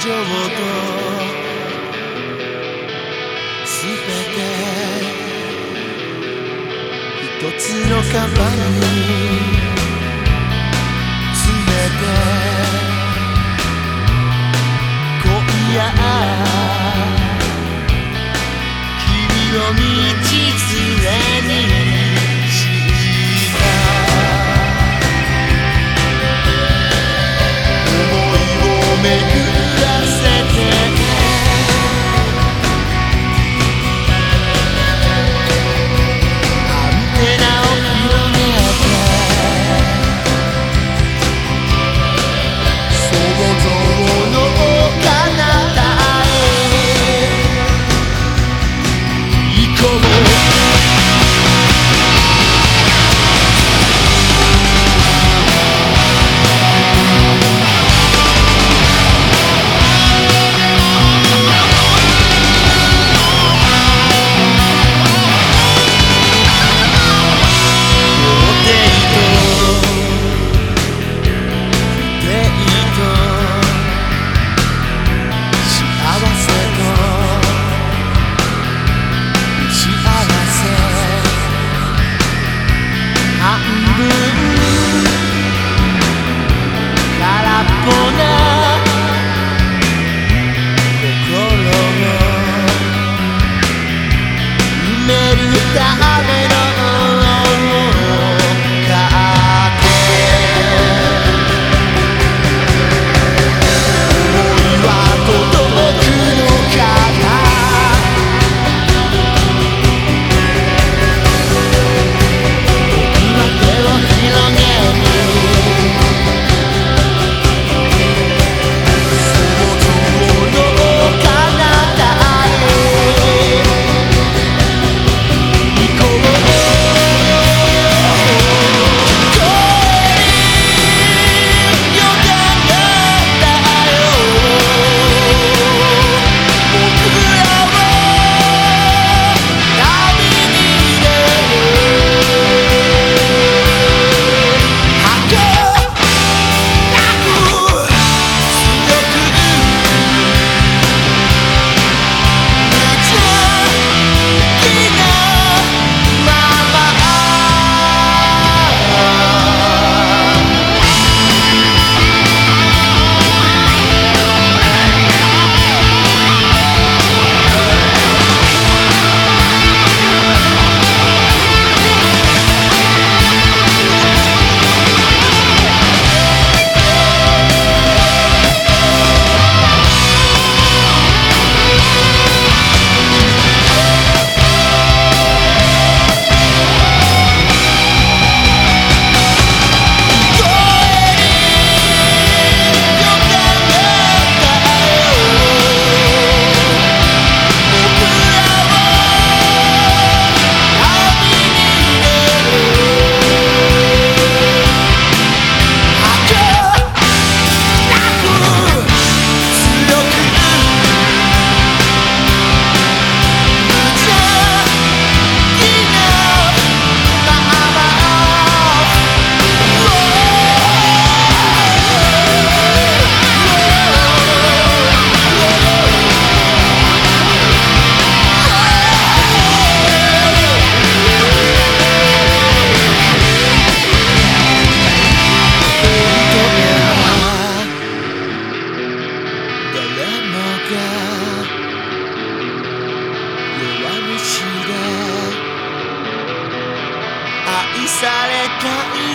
情とすべて一つのカバンに詰めて今夜君を道連れにした。思いを巡た雨弱虫で愛されたい